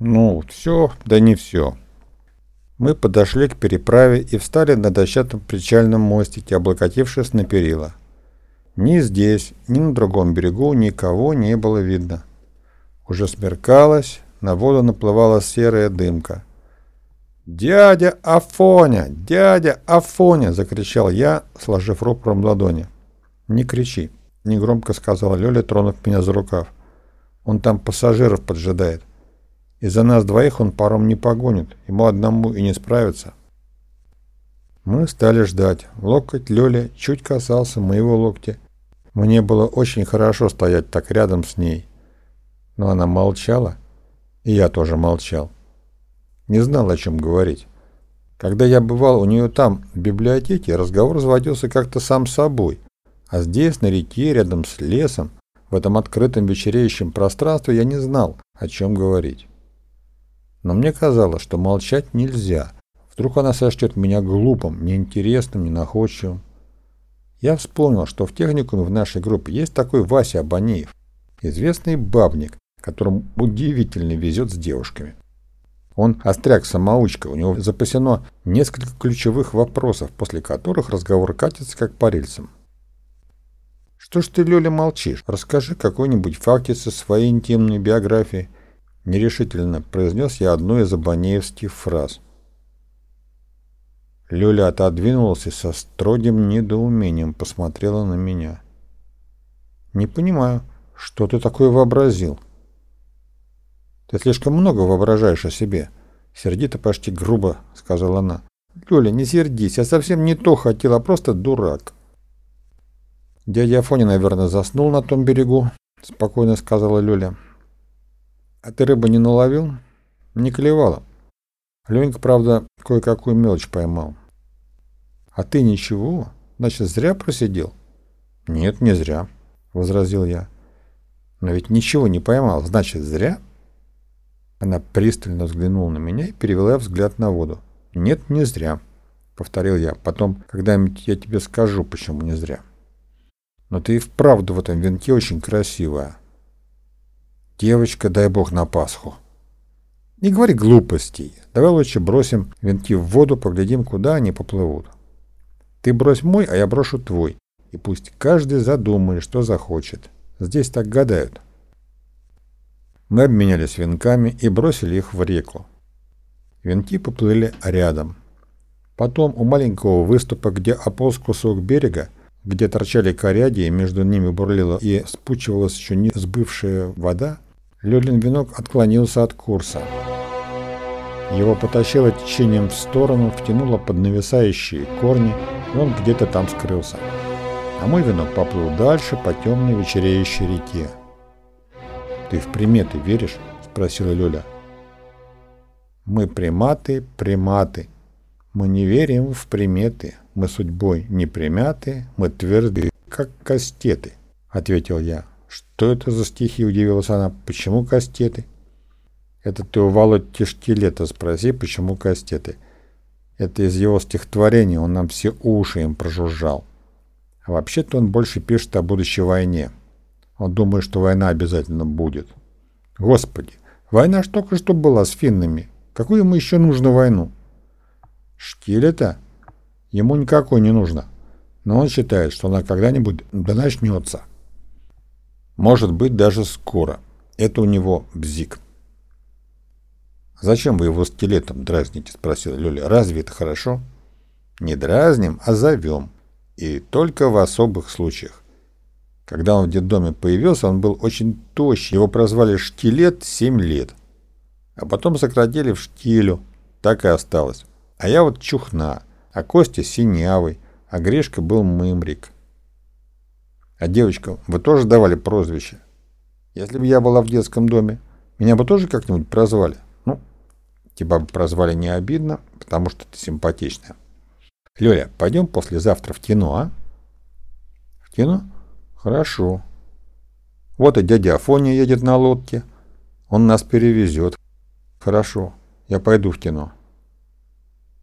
Ну, все, да не все. Мы подошли к переправе и встали на дощатом причальном мостике, облокотившись на перила. Ни здесь, ни на другом берегу никого не было видно. Уже смеркалось, на воду наплывала серая дымка. «Дядя Афоня! Дядя Афоня!» — закричал я, сложив рупором ладони. «Не кричи!» — негромко сказала Лёля, тронув меня за рукав. «Он там пассажиров поджидает. Из-за нас двоих он паром не погонит, ему одному и не справиться». Мы стали ждать. Локоть Лёли чуть касался моего локтя. Мне было очень хорошо стоять так рядом с ней. Но она молчала, и я тоже молчал. Не знал, о чем говорить. Когда я бывал у нее там, в библиотеке, разговор заводился как-то сам собой. А здесь, на реке, рядом с лесом, в этом открытом вечереющем пространстве, я не знал, о чем говорить. Но мне казалось, что молчать нельзя. Вдруг она сочтет меня глупым, неинтересным, ненаходчивым. Я вспомнил, что в техникуме в нашей группе есть такой Вася Абанеев, известный бабник, которому удивительно везет с девушками. Он остряк-самоучка, у него запасено несколько ключевых вопросов, после которых разговор катится как по рельсам. «Что ж ты, Лёля, молчишь? Расскажи какой-нибудь факт со своей интимной биографии». Нерешительно произнес я одну из абонеевских фраз. Лёля отодвинулась и со строгим недоумением посмотрела на меня. «Не понимаю, что ты такое вообразил?» «Ты слишком много воображаешь о себе», — сердито почти грубо сказала она. «Лёля, не сердись, я совсем не то хотела, а просто дурак». «Дядя Афоня, наверное, заснул на том берегу», — спокойно сказала Лёля. «А ты рыбу не наловил?» «Не клевала». Ленька, правда, кое-какую мелочь поймал. «А ты ничего? Значит, зря просидел?» «Нет, не зря», — возразил я. «Но ведь ничего не поймал, значит, зря?» Она пристально взглянула на меня и перевела взгляд на воду. «Нет, не зря», — повторил я. «Потом, когда-нибудь я тебе скажу, почему не зря». «Но ты и вправду в этом венке очень красивая». «Девочка, дай бог на Пасху». «Не говори глупостей. Давай лучше бросим венки в воду, поглядим, куда они поплывут. Ты брось мой, а я брошу твой. И пусть каждый задумает, что захочет. Здесь так гадают». Мы обменялись венками и бросили их в реку. Венки поплыли рядом. Потом у маленького выступа, где ополз кусок берега, где торчали коряги, и между ними бурлила и спучивалась еще не сбывшая вода, Лёлин венок отклонился от курса. Его потащило течением в сторону, втянуло под нависающие корни, и он где-то там скрылся. А мой венок поплыл дальше по темной вечереющей реке. «Ты в приметы веришь?» – спросила Лёля. «Мы приматы, приматы. Мы не верим в приметы. Мы судьбой не примяты, мы тверды, как кастеты», – ответил я. «Что это за стихи?» – удивилась она. «Почему кастеты?» «Это ты у Володь Штилета спроси, почему кастеты?» Это из его стихотворения, он нам все уши им прожужжал. А вообще-то он больше пишет о будущей войне. Он думает, что война обязательно будет. Господи, война ж только что была с финнами. Какую ему еще нужно войну? Штилета? Ему никакой не нужно. Но он считает, что она когда-нибудь да начнется. Может быть, даже скоро. Это у него бзик. «Зачем вы его скелетом дразните?» – спросила Лёля. «Разве это хорошо?» «Не дразним, а зовем. И только в особых случаях. Когда он в детдоме появился, он был очень тощий. Его прозвали Штилет 7 лет. А потом сократили в Штилю. Так и осталось. А я вот Чухна, а Костя Синявый, а Грешка был Мымрик. А девочка, вы тоже давали прозвище? Если бы я была в детском доме, меня бы тоже как-нибудь прозвали. Ну, тебя бы прозвали не обидно, потому что ты симпатичная. Лёля, пойдем послезавтра в кино, а? В кино? Хорошо. Вот и дядя Афоня едет на лодке. Он нас перевезет. Хорошо, я пойду в кино.